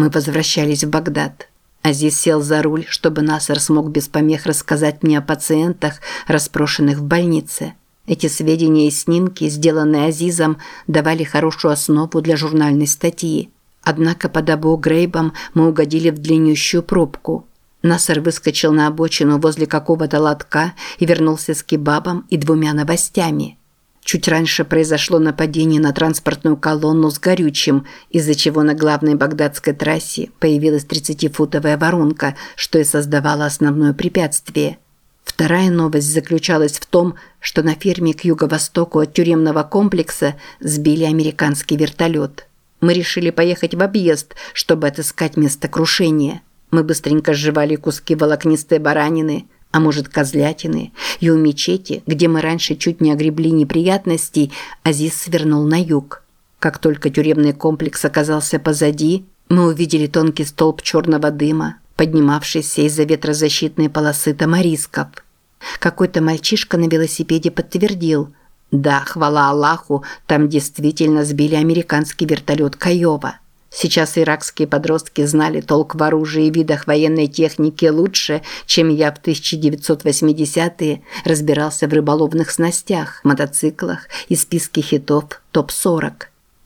Мы возвращались в Багдад. Азиз сел за руль, чтобы Насар смог без помех рассказать мне о пациентах, распрошенных в больнице. Эти сведения и снимки, сделанные Азизом, давали хорошую основу для журнальной статьи. Однако под Абу Грейбом мы угодили в длиннющую пробку. Насар выскочил на обочину возле какого-то лотка и вернулся с кебабом и двумя новостями. Чуть раньше произошло нападение на транспортную колонну с горючим, из-за чего на главной багдадской трассе появилась 30-футовая воронка, что и создавало основное препятствие. Вторая новость заключалась в том, что на ферме к юго-востоку от тюремного комплекса сбили американский вертолет. Мы решили поехать в объезд, чтобы отыскать место крушения. Мы быстренько сживали куски волокнистой баранины, а может козлятины, и у мечети, где мы раньше чуть не огребли неприятностей, Азиз свернул на юг. Как только тюремный комплекс оказался позади, мы увидели тонкий столб черного дыма, поднимавшийся из-за ветрозащитной полосы тамарисков. Какой-то мальчишка на велосипеде подтвердил – да, хвала Аллаху, там действительно сбили американский вертолет Каева. Сейчас иракские подростки знали толк в оружии и видах военной техники лучше, чем я в 1980-е разбирался в рыболовных снастях, мотоциклах и списке хитов ТОП-40.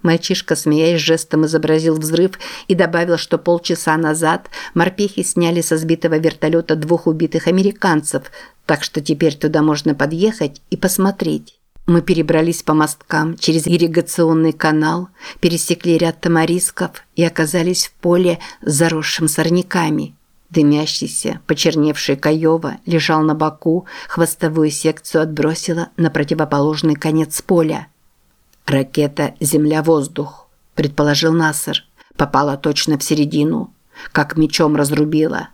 Мальчишка, смеясь, жестом изобразил взрыв и добавил, что полчаса назад морпехи сняли со сбитого вертолета двух убитых американцев, так что теперь туда можно подъехать и посмотреть. Мы перебрались по мосткам через ирригационный канал, пересекли ряд тамарисков и оказались в поле, заросшим сорняками. Дымящийся, почерневший Каева лежал на боку, хвостовую секцию отбросила на противоположный конец поля. «Ракета «Земля-воздух», – предположил Насser. Попала точно в середину, как мечом разрубила.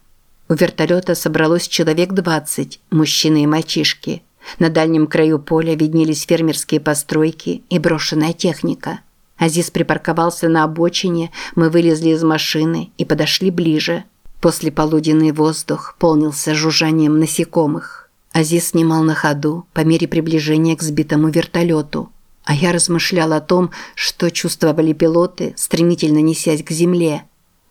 У вертолета собралось человек двадцать, мужчины и мальчишки – на дальнем краю поля виднелись фермерские постройки и брошенная техника. Азиз припарковался на обочине, мы вылезли из машины и подошли ближе. После полуденный воздух полнился жужжанием насекомых. Азиз снимал на ходу по мере приближения к сбитому вертолету. А я размышлял о том, что чувствовали пилоты, стремительно несясь к земле.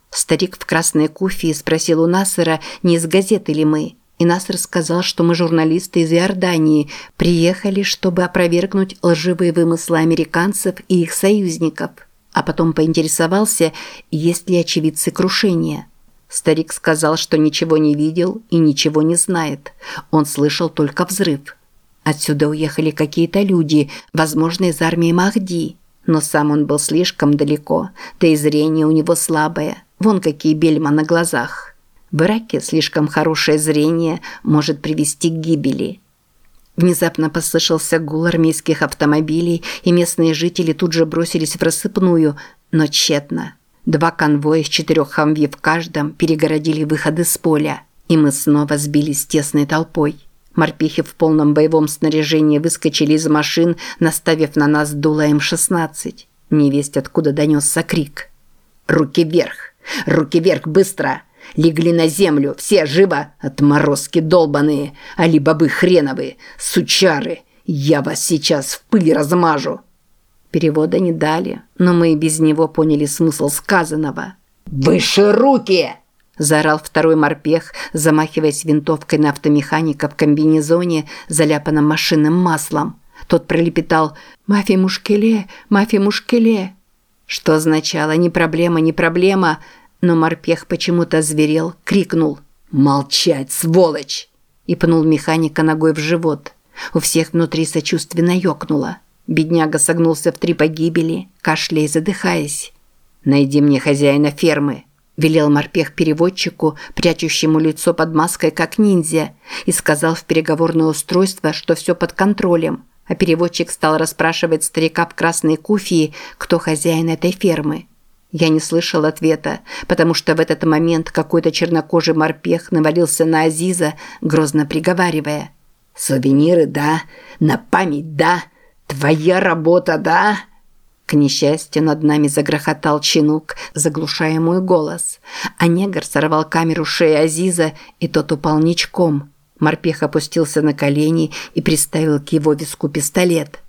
Старик в красной куфии спросил у Насера, не из газеты ли мы – и нас рассказал, что мы журналисты из Иордании, приехали, чтобы опровергнуть лживые вымыслы американцев и их союзников, а потом поинтересовался, есть ли очевидцы крушения. Старик сказал, что ничего не видел и ничего не знает. Он слышал только взрыв. Отсюда уехали какие-то люди, возможно, из армии Махди, но сам он был слишком далеко, да и зрение у него слабое. Вон какие бельма на глазах. В слишком хорошее зрение может привести к гибели. Внезапно послышался гул армейских автомобилей, и местные жители тут же бросились в рассыпную, но тщетно. Два конвоя с четырех хамви в каждом перегородили выходы с поля, и мы снова сбились тесной толпой. Морпехи в полном боевом снаряжении выскочили из машин, наставив на нас дуло М-16. Невесть откуда донесся крик. «Руки вверх! Руки вверх, быстро!» Легли на землю, все живо, отморозки долбаные, али бобы хреновые, сучары. Я вас сейчас в пыль размажу. Перевода не дали, но мы и без него поняли смысл сказанного. «Выше руки!» – заорал второй морпех, замахиваясь винтовкой на автомеханика в комбинезоне, заляпанном машинным маслом. Тот пролепетал «Мафия Мушкеле! Мафия Мушкеле!» Что означало «не проблема, не проблема», но морпех почему-то зверел, крикнул «Молчать, сволочь!» и пнул механика ногой в живот. У всех внутри сочувственно ёкнуло. Бедняга согнулся в три погибели, кашляя и задыхаясь. «Найди мне хозяина фермы», – велел морпех переводчику, прячущему лицо под маской, как ниндзя, и сказал в переговорное устройство, что все под контролем. А переводчик стал расспрашивать старика в красной куфии, кто хозяин этой фермы. Я не слышал ответа, потому что в этот момент какой-то чернокожий морпех навалился на Азиза, грозно приговаривая. «Сувениры, да? На память, да? Твоя работа, да?» К несчастью, над нами загрохотал чинук, заглушая мой голос. А негр сорвал камеру шеи Азиза, и тот упал ничком. Морпех опустился на колени и приставил к его виску пистолет.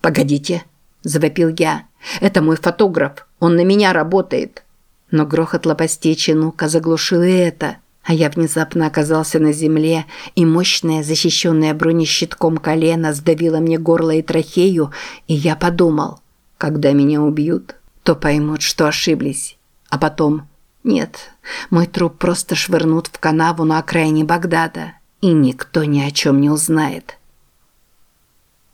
«Погодите!» – завопил я. «Это мой фотограф. Он на меня работает». Но грохот лопастей чинука заглушил и это, а я внезапно оказался на земле, и мощное, защищенное бронещитком колено сдавило мне горло и трахею, и я подумал, когда меня убьют, то поймут, что ошиблись. А потом, нет, мой труп просто швырнут в канаву на окраине Багдада, и никто ни о чем не узнает.